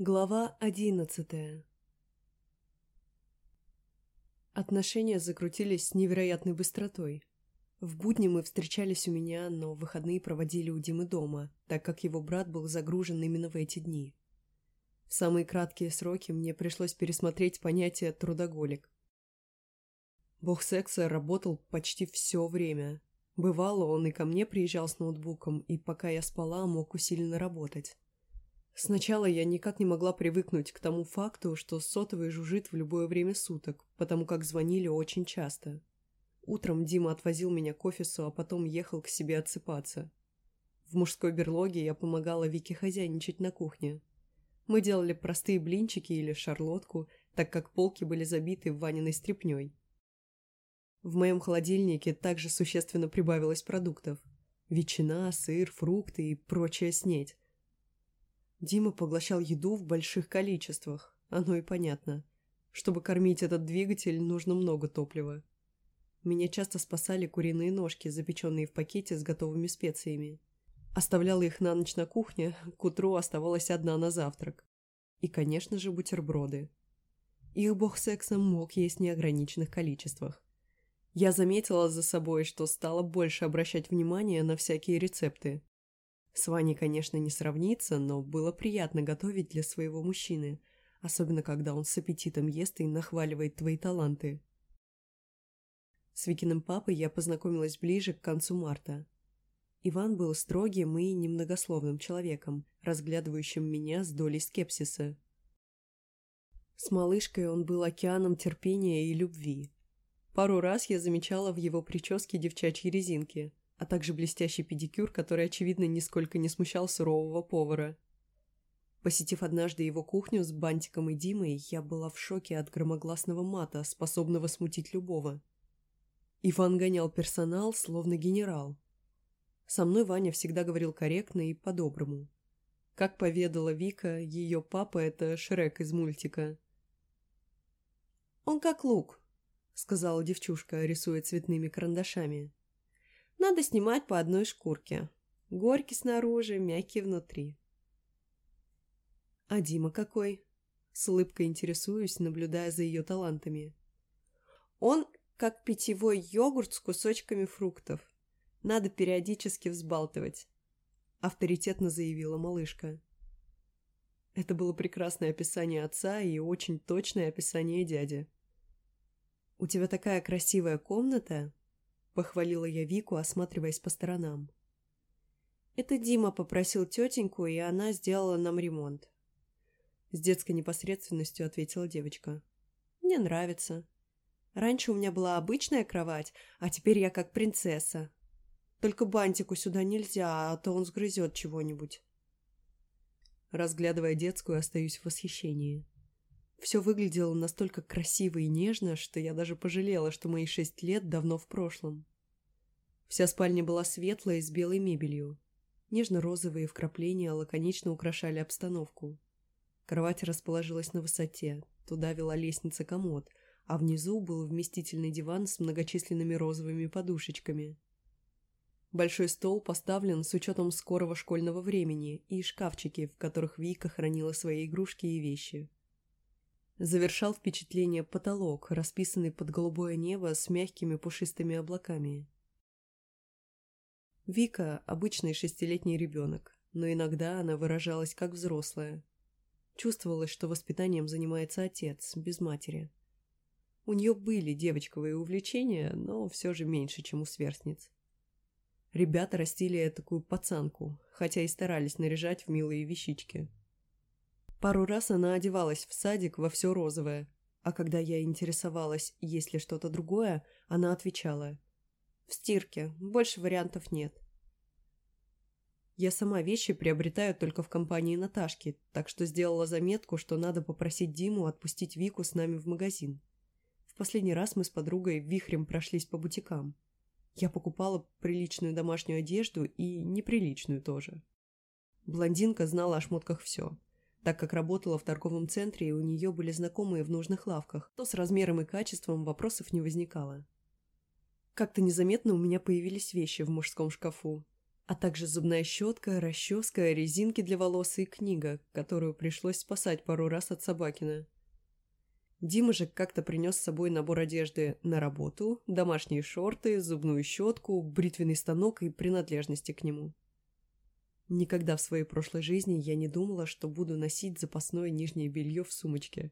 Глава одиннадцатая Отношения закрутились с невероятной быстротой. В будни мы встречались у меня, но выходные проводили у Димы дома, так как его брат был загружен именно в эти дни. В самые краткие сроки мне пришлось пересмотреть понятие «трудоголик». Бог секса работал почти все время. Бывало, он и ко мне приезжал с ноутбуком, и пока я спала, мог усиленно работать. Сначала я никак не могла привыкнуть к тому факту, что сотовый жужжит в любое время суток, потому как звонили очень часто. Утром Дима отвозил меня к офису, а потом ехал к себе отсыпаться. В мужской берлоге я помогала Вике хозяйничать на кухне. Мы делали простые блинчики или шарлотку, так как полки были забиты Ваниной стряпнёй. В моем холодильнике также существенно прибавилось продуктов. Ветчина, сыр, фрукты и прочая снеть. Дима поглощал еду в больших количествах, оно и понятно. Чтобы кормить этот двигатель, нужно много топлива. Меня часто спасали куриные ножки, запеченные в пакете с готовыми специями. Оставляла их на ночь на кухне, к утру оставалась одна на завтрак. И, конечно же, бутерброды. Их бог сексом мог есть в неограниченных количествах. Я заметила за собой, что стала больше обращать внимание на всякие рецепты. С Ваней, конечно, не сравнится, но было приятно готовить для своего мужчины, особенно когда он с аппетитом ест и нахваливает твои таланты. С Викиным папой я познакомилась ближе к концу марта. Иван был строгим и немногословным человеком, разглядывающим меня с долей скепсиса. С малышкой он был океаном терпения и любви. Пару раз я замечала в его прическе девчачьи резинки, а также блестящий педикюр, который, очевидно, нисколько не смущал сурового повара. Посетив однажды его кухню с Бантиком и Димой, я была в шоке от громогласного мата, способного смутить любого. Иван гонял персонал, словно генерал. Со мной Ваня всегда говорил корректно и по-доброму. Как поведала Вика, ее папа — это Шрек из мультика. «Он как лук», — сказала девчушка, рисуя цветными карандашами. Надо снимать по одной шкурке. Горький снаружи, мягкий внутри. А Дима какой? С улыбкой интересуюсь, наблюдая за ее талантами. Он как питьевой йогурт с кусочками фруктов. Надо периодически взбалтывать. Авторитетно заявила малышка. Это было прекрасное описание отца и очень точное описание дяди. «У тебя такая красивая комната», Похвалила я Вику, осматриваясь по сторонам. Это Дима попросил тетеньку, и она сделала нам ремонт. С детской непосредственностью ответила девочка. Мне нравится. Раньше у меня была обычная кровать, а теперь я как принцесса. Только бантику сюда нельзя, а то он сгрызет чего-нибудь. Разглядывая детскую, остаюсь в восхищении. Все выглядело настолько красиво и нежно, что я даже пожалела, что мои шесть лет давно в прошлом. Вся спальня была светлая с белой мебелью. Нежно-розовые вкрапления лаконично украшали обстановку. Кровать расположилась на высоте, туда вела лестница-комод, а внизу был вместительный диван с многочисленными розовыми подушечками. Большой стол поставлен с учетом скорого школьного времени и шкафчики, в которых Вика хранила свои игрушки и вещи. Завершал впечатление потолок, расписанный под голубое небо с мягкими пушистыми облаками. Вика – обычный шестилетний ребенок, но иногда она выражалась как взрослая. Чувствовалось, что воспитанием занимается отец, без матери. У нее были девочковые увлечения, но все же меньше, чем у сверстниц. Ребята растили такую пацанку, хотя и старались наряжать в милые вещички. Пару раз она одевалась в садик во все розовое, а когда я интересовалась, есть ли что-то другое, она отвечала «В стирке, больше вариантов нет». Я сама вещи приобретаю только в компании Наташки, так что сделала заметку, что надо попросить Диму отпустить Вику с нами в магазин. В последний раз мы с подругой вихрем прошлись по бутикам. Я покупала приличную домашнюю одежду и неприличную тоже. Блондинка знала о шмотках все так как работала в торговом центре и у нее были знакомые в нужных лавках, то с размером и качеством вопросов не возникало. Как-то незаметно у меня появились вещи в мужском шкафу. а также зубная щетка, расческа, резинки для волос и книга, которую пришлось спасать пару раз от Собакина. Дима же как-то принес с собой набор одежды на работу, домашние шорты, зубную щетку, бритвенный станок и принадлежности к нему. Никогда в своей прошлой жизни я не думала, что буду носить запасное нижнее белье в сумочке.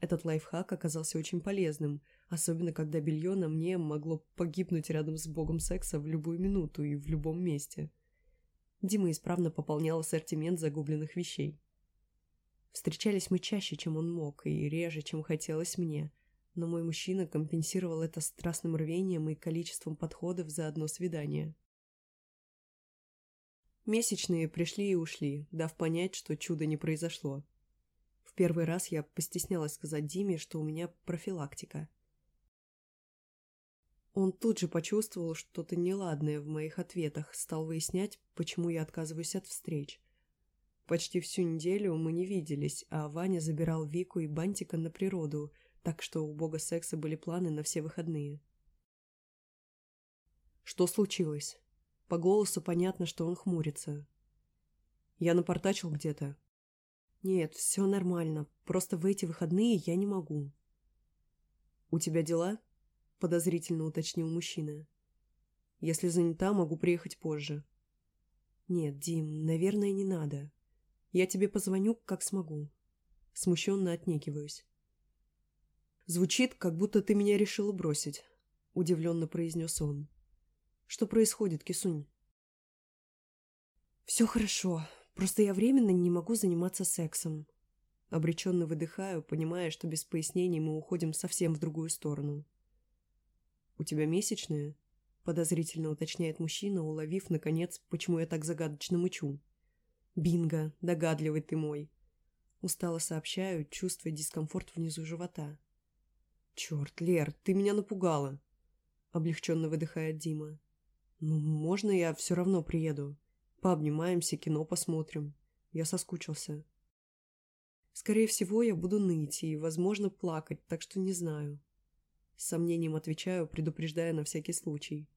Этот лайфхак оказался очень полезным, особенно когда белье на мне могло погибнуть рядом с богом секса в любую минуту и в любом месте. Дима исправно пополнял ассортимент загубленных вещей. Встречались мы чаще, чем он мог, и реже, чем хотелось мне, но мой мужчина компенсировал это страстным рвением и количеством подходов за одно свидание. Месячные пришли и ушли, дав понять, что чудо не произошло. Первый раз я постеснялась сказать Диме, что у меня профилактика. Он тут же почувствовал что-то неладное в моих ответах, стал выяснять, почему я отказываюсь от встреч. Почти всю неделю мы не виделись, а Ваня забирал Вику и Бантика на природу, так что у бога секса были планы на все выходные. Что случилось? По голосу понятно, что он хмурится. Я напортачил где-то. Нет, все нормально, просто в эти выходные я не могу. У тебя дела? Подозрительно уточнил мужчина. Если занята, могу приехать позже. Нет, Дим, наверное, не надо. Я тебе позвоню, как смогу. Смущенно отнекиваюсь. Звучит, как будто ты меня решила бросить, удивленно произнес он. Что происходит, Кисунь? Все хорошо, просто я временно не могу заниматься сексом. Обреченно выдыхаю, понимая, что без пояснений мы уходим совсем в другую сторону. «У тебя месячные?» — подозрительно уточняет мужчина, уловив, наконец, почему я так загадочно мычу. «Бинго, догадливый ты мой!» Устало сообщаю, чувствуя дискомфорт внизу живота. «Черт, Лер, ты меня напугала!» Облегченно выдыхает Дима. «Ну, можно я все равно приеду? Пообнимаемся, кино посмотрим. Я соскучился». Скорее всего, я буду ныть и, возможно, плакать, так что не знаю. С сомнением отвечаю, предупреждая на всякий случай.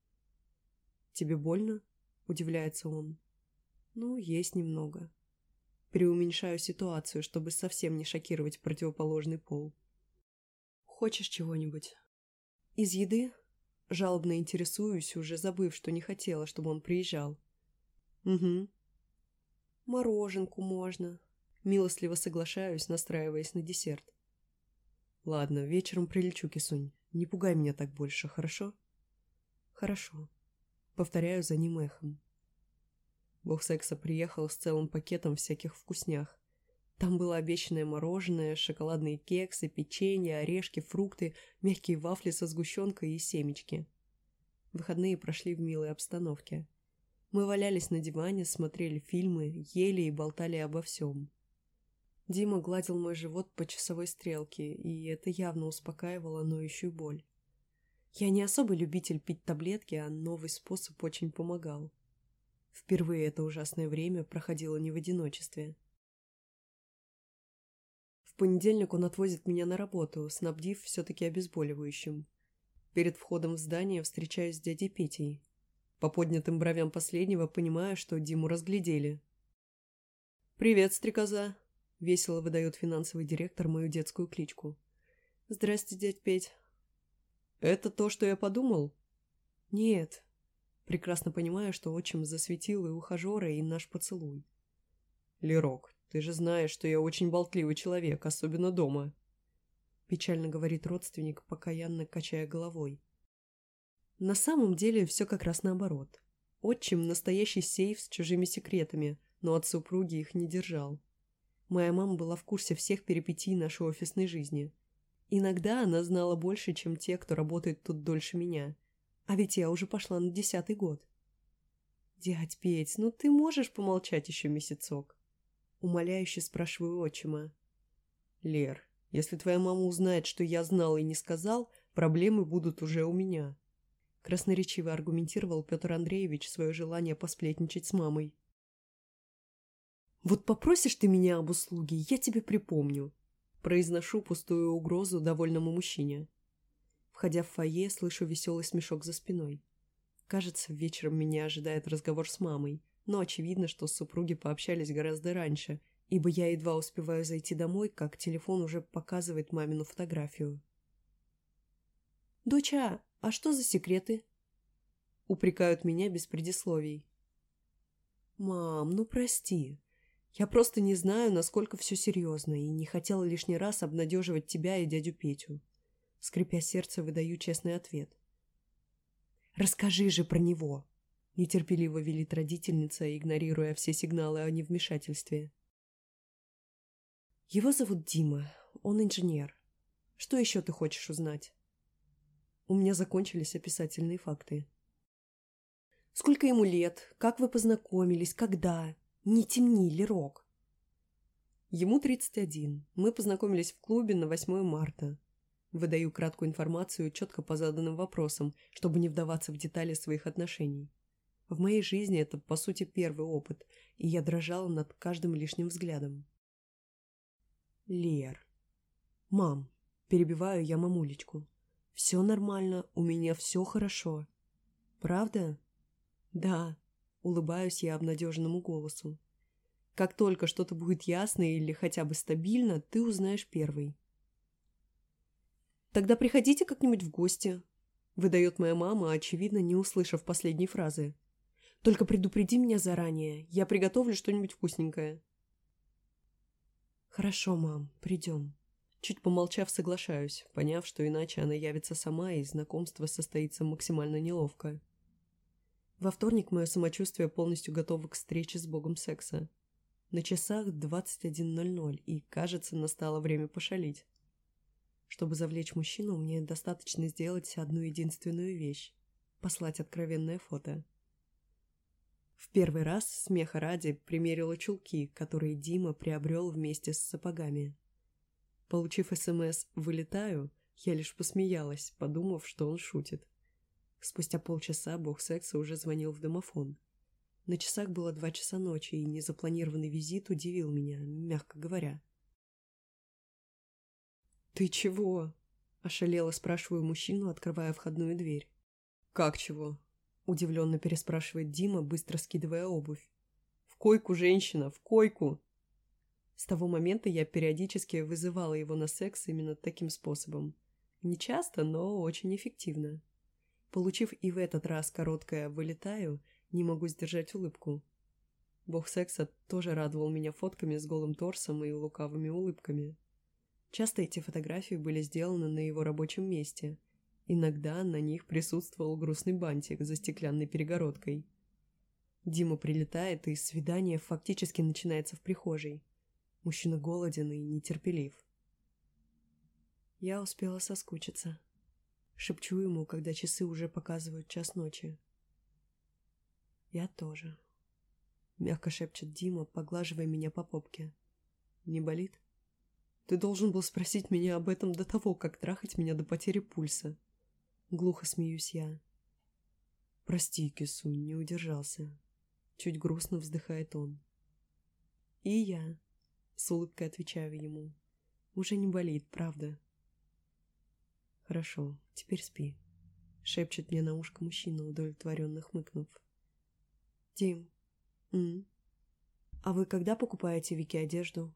«Тебе больно?» – удивляется он. Ну, есть немного. Преуменьшаю ситуацию, чтобы совсем не шокировать противоположный пол. Хочешь чего-нибудь? Из еды? Жалобно интересуюсь, уже забыв, что не хотела, чтобы он приезжал. Угу. Мороженку можно. Милостливо соглашаюсь, настраиваясь на десерт. Ладно, вечером прилечу, Кисунь. Не пугай меня так больше, хорошо? Хорошо. Повторяю за ним эхом. Бог секса приехал с целым пакетом всяких вкуснях. Там было обещанное мороженое, шоколадные кексы, печенье, орешки, фрукты, мягкие вафли со сгущенкой и семечки. Выходные прошли в милой обстановке. Мы валялись на диване, смотрели фильмы, ели и болтали обо всем. Дима гладил мой живот по часовой стрелке, и это явно успокаивало ноющую боль. Я не особый любитель пить таблетки, а новый способ очень помогал. Впервые это ужасное время проходило не в одиночестве. В понедельник он отвозит меня на работу, снабдив все-таки обезболивающим. Перед входом в здание встречаюсь с дядей Петей. По поднятым бровям последнего понимаю, что Диму разглядели. «Привет, стрекоза!» — весело выдает финансовый директор мою детскую кличку. «Здрасте, дядь Петь». «Это то, что я подумал?» «Нет, прекрасно понимая, что отчим засветил и ухажера, и наш поцелуй. «Лерок, ты же знаешь, что я очень болтливый человек, особенно дома», печально говорит родственник, покаянно качая головой. На самом деле все как раз наоборот. Отчим – настоящий сейф с чужими секретами, но от супруги их не держал. Моя мама была в курсе всех перипетий нашей офисной жизни. Иногда она знала больше, чем те, кто работает тут дольше меня – а ведь я уже пошла на десятый год. «Дядь Петь, ну ты можешь помолчать еще месяцок?» Умоляюще спрашиваю отчима. «Лер, если твоя мама узнает, что я знал и не сказал, проблемы будут уже у меня», красноречиво аргументировал Петр Андреевич свое желание посплетничать с мамой. «Вот попросишь ты меня об услуге, я тебе припомню», произношу пустую угрозу довольному мужчине. Входя в фойе, слышу веселый смешок за спиной. Кажется, вечером меня ожидает разговор с мамой, но очевидно, что супруги пообщались гораздо раньше, ибо я едва успеваю зайти домой, как телефон уже показывает мамину фотографию. «Доча, а что за секреты?» Упрекают меня без предисловий. «Мам, ну прости. Я просто не знаю, насколько все серьезно, и не хотела лишний раз обнадеживать тебя и дядю Петю». Скрипя сердце, выдаю честный ответ. «Расскажи же про него!» Нетерпеливо велит родительница, игнорируя все сигналы о невмешательстве. Его зовут Дима. Он инженер. Что еще ты хочешь узнать? У меня закончились описательные факты. Сколько ему лет? Как вы познакомились? Когда? Не темни, Лерок. Ему 31. Мы познакомились в клубе на 8 марта. Выдаю краткую информацию четко по заданным вопросам, чтобы не вдаваться в детали своих отношений. В моей жизни это, по сути, первый опыт, и я дрожала над каждым лишним взглядом. Лер. Мам, перебиваю я мамулечку. Все нормально, у меня все хорошо. Правда? Да, улыбаюсь я обнадеженному голосу. Как только что-то будет ясно или хотя бы стабильно, ты узнаешь первый. Тогда приходите как-нибудь в гости, выдает моя мама, очевидно, не услышав последней фразы. Только предупреди меня заранее, я приготовлю что-нибудь вкусненькое. Хорошо, мам, придем. Чуть помолчав, соглашаюсь, поняв, что иначе она явится сама, и знакомство состоится максимально неловко. Во вторник мое самочувствие полностью готово к встрече с богом секса. На часах 21.00, и, кажется, настало время пошалить. Чтобы завлечь мужчину, мне достаточно сделать одну единственную вещь – послать откровенное фото. В первый раз, смеха ради, примерила чулки, которые Дима приобрел вместе с сапогами. Получив СМС «Вылетаю», я лишь посмеялась, подумав, что он шутит. Спустя полчаса бог секса уже звонил в домофон. На часах было два часа ночи, и незапланированный визит удивил меня, мягко говоря. «Ты чего?» – ошалело спрашиваю мужчину, открывая входную дверь. «Как чего?» – удивленно переспрашивает Дима, быстро скидывая обувь. «В койку, женщина, в койку!» С того момента я периодически вызывала его на секс именно таким способом. Не часто, но очень эффективно. Получив и в этот раз короткое «вылетаю», не могу сдержать улыбку. Бог секса тоже радовал меня фотками с голым торсом и лукавыми улыбками. Часто эти фотографии были сделаны на его рабочем месте. Иногда на них присутствовал грустный бантик за стеклянной перегородкой. Дима прилетает, и свидание фактически начинается в прихожей. Мужчина голоден и нетерпелив. Я успела соскучиться. Шепчу ему, когда часы уже показывают час ночи. Я тоже. Мягко шепчет Дима, поглаживая меня по попке. Не болит? Ты должен был спросить меня об этом до того, как трахать меня до потери пульса. Глухо смеюсь я. Прости, Кисунь, не удержался. Чуть грустно вздыхает он. И я. С улыбкой отвечаю ему. Уже не болит, правда. «Хорошо, теперь спи», — шепчет мне на ушко мужчина, удовлетворенно хмыкнув. «Дим, м? а вы когда покупаете Вике одежду?»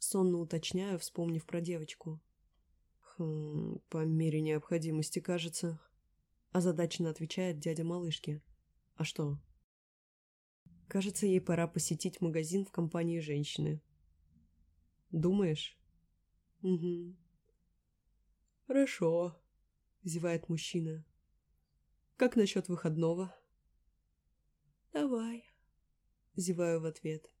Сонно уточняю, вспомнив про девочку. «Хм, по мере необходимости, кажется», — озадаченно отвечает дядя малышки. «А что?» «Кажется, ей пора посетить магазин в компании женщины». «Думаешь?» «Угу», «Хорошо», — зевает мужчина. «Как насчет выходного?» «Давай», — зеваю в ответ.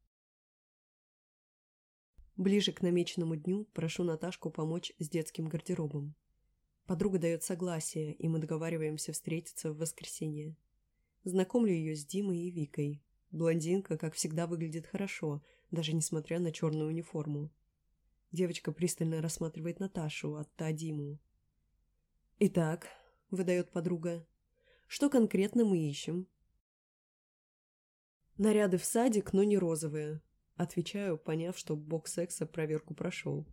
Ближе к намеченному дню прошу Наташку помочь с детским гардеробом. Подруга дает согласие, и мы договариваемся встретиться в воскресенье. Знакомлю ее с Димой и Викой. Блондинка, как всегда, выглядит хорошо, даже несмотря на черную униформу. Девочка пристально рассматривает Наташу, а та Диму. «Итак», — выдает подруга, — «что конкретно мы ищем?» «Наряды в садик, но не розовые», — отвечаю, поняв, что бог секса проверку прошел.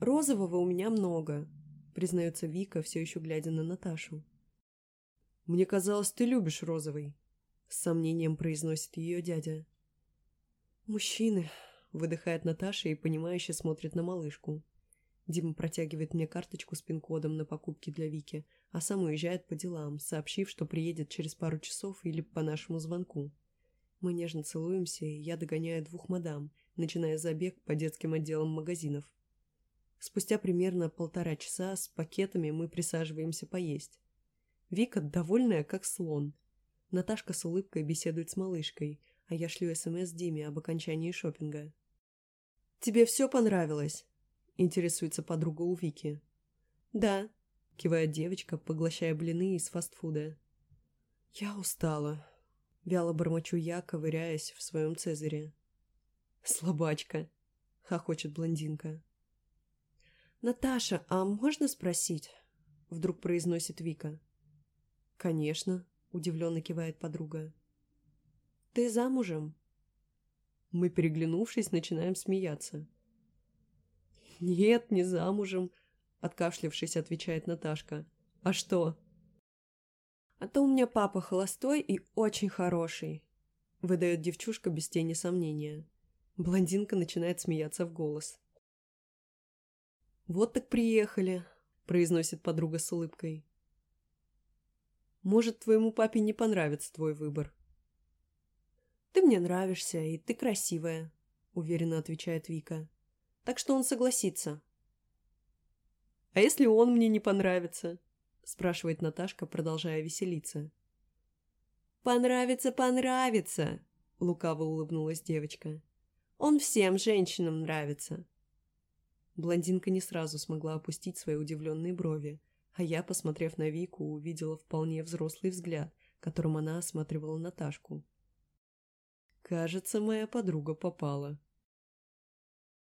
«Розового у меня много», — признается Вика, все еще глядя на Наташу. Мне казалось, ты любишь розовый», — с сомнением произносит ее дядя. «Мужчины», — выдыхает Наташа и понимающе смотрит на малышку. Дима протягивает мне карточку с пин-кодом на покупки для Вики, а сам уезжает по делам, сообщив, что приедет через пару часов или по нашему звонку. Мы нежно целуемся, и я догоняю двух мадам, начиная забег по детским отделам магазинов. Спустя примерно полтора часа с пакетами мы присаживаемся поесть. Вика довольная, как слон. Наташка с улыбкой беседует с малышкой, а я шлю СМС Диме об окончании шопинга. «Тебе все понравилось?» – интересуется подруга у Вики. «Да», – кивает девочка, поглощая блины из фастфуда. «Я устала», – вяло бормочу я, ковыряясь в своем цезаре. «Слабачка», – хохочет блондинка. «Наташа, а можно спросить?» – вдруг произносит Вика. «Конечно», – удивленно кивает подруга. «Ты замужем?» Мы, переглянувшись, начинаем смеяться. «Нет, не замужем», — откашлившись, отвечает Наташка. «А что?» «А то у меня папа холостой и очень хороший», — выдает девчушка без тени сомнения. Блондинка начинает смеяться в голос. «Вот так приехали», — произносит подруга с улыбкой. «Может, твоему папе не понравится твой выбор?» «Ты мне нравишься, и ты красивая», — уверенно отвечает Вика так что он согласится. «А если он мне не понравится?» – спрашивает Наташка, продолжая веселиться. «Понравится, понравится!» – лукаво улыбнулась девочка. «Он всем женщинам нравится!» Блондинка не сразу смогла опустить свои удивленные брови, а я, посмотрев на Вику, увидела вполне взрослый взгляд, которым она осматривала Наташку. «Кажется, моя подруга попала»,